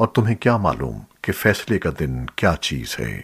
اور تمہیں کیا معلوم کہ فیصلے کا دن کیا چیز ہے؟